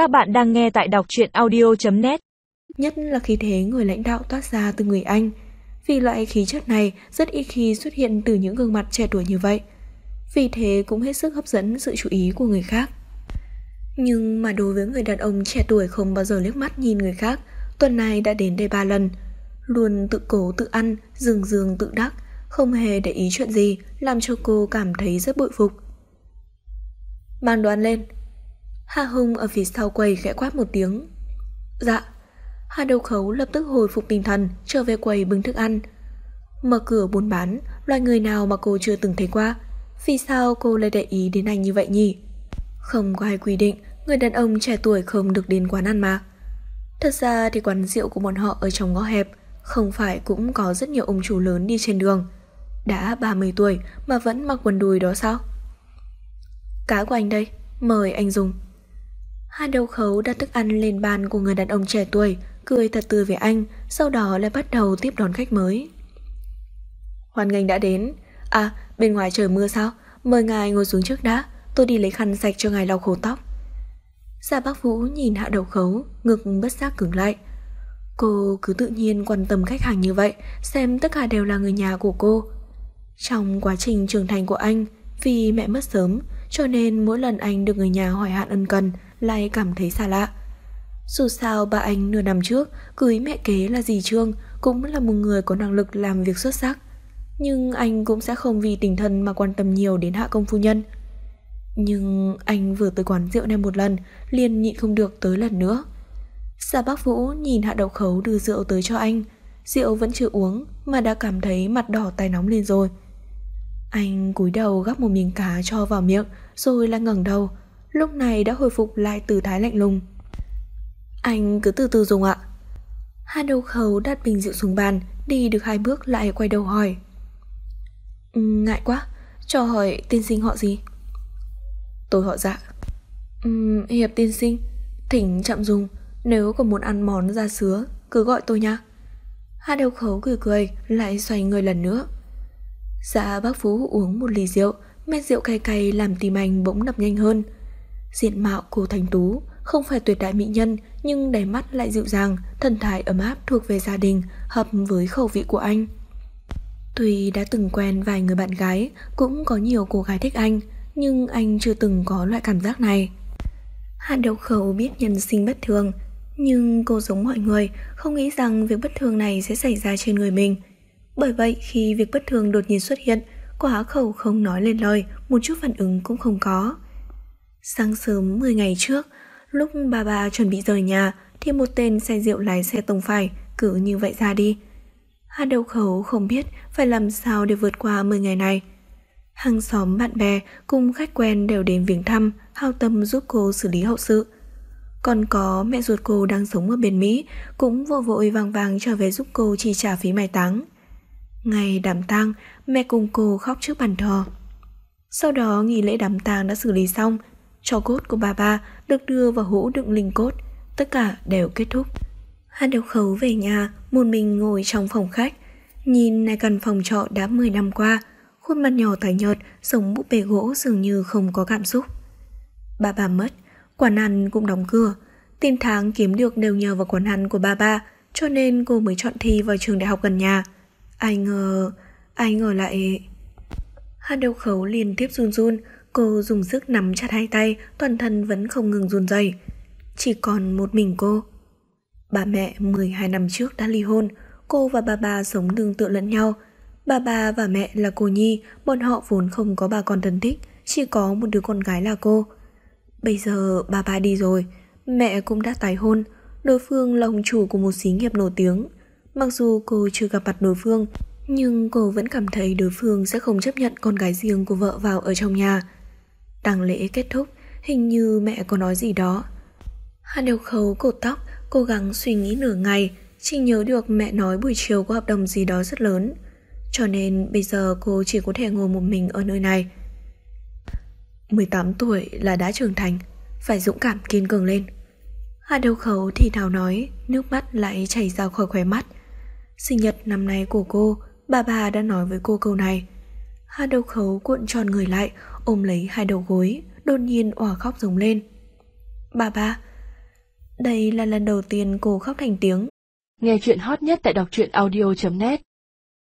Các bạn đang nghe tại đọc truyện audio.net Nhất là khí thế người lãnh đạo toát ra từ người Anh. Vì loại khí chất này rất ít khi xuất hiện từ những gương mặt trẻ tuổi như vậy. Vì thế cũng hết sức hấp dẫn sự chú ý của người khác. Nhưng mà đối với người đàn ông trẻ tuổi không bao giờ liếc mắt nhìn người khác, tuần này đã đến đây ba lần. Luôn tự cố tự ăn, dường dường tự đắc, không hề để ý chuyện gì, làm cho cô cảm thấy rất bội phục. Mang đoán lên. Hà Hùng ở phía sau quầy khẽ quát một tiếng. Dạ. Hà Đầu Khấu lập tức hồi phục tinh thần, trở về quầy bưng thức ăn. Mở cửa buôn bán, loài người nào mà cô chưa từng thấy qua. Vì sao cô lại để ý đến anh như vậy nhỉ? Không có ai quy định người đàn ông trẻ tuổi không được đến quán ăn mà. Thật ra thì quán rượu của bọn họ ở trong ngõ hẹp, không phải cũng có rất nhiều ông chủ lớn đi trên đường. Đã 30 tuổi mà vẫn mặc quần đùi đó sao? Cá của anh đây, mời anh dùng. Hai đầu khấu đặt thức ăn lên bàn của người đàn ông trẻ tuổi, cười thật tươi với anh, sau đó lại bắt đầu tiếp đón khách mới. Hoan nghênh đã đến. À, bên ngoài trời mưa sao? Mời ngài ngồi xuống trước đã, tôi đi lấy khăn sạch cho ngài lau khô tóc. Gia Bác Vũ nhìn hạ đầu khấu, ngực bất giác cứng lại. Cô cứ tự nhiên quan tâm khách hàng như vậy, xem tất cả đều là người nhà của cô. Trong quá trình trưởng thành của anh, vì mẹ mất sớm, cho nên mỗi lần anh được người nhà hỏi hạn ân cần lại cảm thấy xa lạ. Dù sao bà anh nửa năm trước cưới mẹ kế là dì Trương, cũng là một người có năng lực làm việc xuất sắc. Nhưng anh cũng sẽ không vì tình thân mà quan tâm nhiều đến hạ công phu nhân. Nhưng anh vừa tới quán rượu này một lần, liền nhịn không được tới lần nữa. Sa bác Vũ nhìn hạ đậu khấu đưa rượu tới cho anh. Rượu vẫn chưa uống, mà đã cảm thấy mặt đỏ tay nóng lên rồi. Anh cúi đầu gắp một miếng cá cho vào miệng, rồi lại ngẩng đầu. Lúc này đã hồi phục lại từ thái lạnh lùng. Anh cứ từ từ dùng ạ. Hai đầu khấu đặt bình rượu xuống bàn, đi được hai bước lại quay đầu hỏi. Ừ, ngại quá, cho hỏi tiên sinh họ gì? Tôi họ dạ. Uhm, Hiệp tiên sinh, thỉnh chậm dùng, nếu còn muốn ăn món da sứa, cứ gọi tôi nha. Hai đầu khấu cười cười, lại xoay người lần nữa. Dạ bác Phú uống một ly rượu, men rượu cay cay làm tim anh bỗng đập nhanh hơn. Diện mạo cô thành tú, không phải tuyệt đại mỹ nhân nhưng đầy mắt lại dịu dàng, thần thái ấm áp thuộc về gia đình, hợp với khẩu vị của anh. Tuy đã từng quen vài người bạn gái, cũng có nhiều cô gái thích anh, nhưng anh chưa từng có loại cảm giác này. Hàn Đậu Khẩu biết nhân sinh bất thường, nhưng cô giống mọi người, không nghĩ rằng việc bất thường này sẽ xảy ra trên người mình. Bởi vậy khi việc bất thường đột nhiên xuất hiện, quả khẩu không nói lên lời, một chút phản ứng cũng không có. Sáng sớm 10 ngày trước, lúc bà bà chuẩn bị rời nhà, thì một tên xe rượu lái xe tông phải, cứ như vậy ra đi. Hà đầu khẩu không biết phải làm sao để vượt qua 10 ngày này. Hàng xóm bạn bè cùng khách quen đều đến viếng thăm, hao tâm giúp cô xử lý hậu sự. Còn có mẹ ruột cô đang sống ở bên Mỹ cũng vội vội vàng vàng trở về giúp cô chi trả phí mai táng. Ngày đám tang, mẹ cùng cô khóc trước bàn thờ. Sau đó nghỉ lễ đám tang đã xử lý xong, cho cốt của bà ba được đưa vào hũ đựng linh cốt, tất cả đều kết thúc. Hắn Độc khấu về nhà, một mình ngồi trong phòng khách, nhìn này căn phòng trọ đã 10 năm qua, khuôn mặt nhỏ tái nhợt, sống búp bê gỗ dường như không có cảm xúc. Bà bà mất, quán ăn cũng đóng cửa, tiền tháng kiếm được đều nhờ vào quán ăn của bà ba, cho nên cô mới chọn thi vào trường đại học gần nhà. Ai ngờ, ai ngờ lại... Hát Độc khấu liên tiếp run run, cô dùng sức nắm chặt hai tay, toàn thân vẫn không ngừng run rẩy. Chỉ còn một mình cô. Bà mẹ 12 năm trước đã ly hôn, cô và bà bà sống tương tự lẫn nhau, Bà bà và mẹ là cô Nhi, bọn họ vốn không có bà con thân thích, chỉ có một đứa con gái là cô. Bây giờ bà bà đi rồi, mẹ cũng đã tái hôn, đối phương là ông chủ của một xí nghiệp nổi tiếng. Mặc dù cô chưa gặp mặt đối phương, nhưng cô vẫn cảm thấy đối phương sẽ không chấp nhận con gái riêng của vợ vào ở trong nhà. Tang lễ kết thúc, hình như mẹ có nói gì đó. Hà đều khấu cột tóc, cố gắng suy nghĩ nửa ngày, chỉ nhớ được mẹ nói buổi chiều có hợp đồng gì đó rất lớn. Cho nên bây giờ cô chỉ có thể ngồi một mình ở nơi này 18 tuổi là đã trưởng thành Phải dũng cảm kiên cường lên Hà đầu khấu thì thào nói Nước mắt lại chảy ra khỏi khóe mắt Sinh nhật năm nay của cô Bà bà đã nói với cô câu này Hà đầu khấu cuộn tròn người lại Ôm lấy hai đầu gối, Đột nhiên òa khóc rống lên Bà ba, Đây là lần đầu tiên cô khóc thành tiếng. Nghe chuyện hot nhất tại đọc truyện audio.net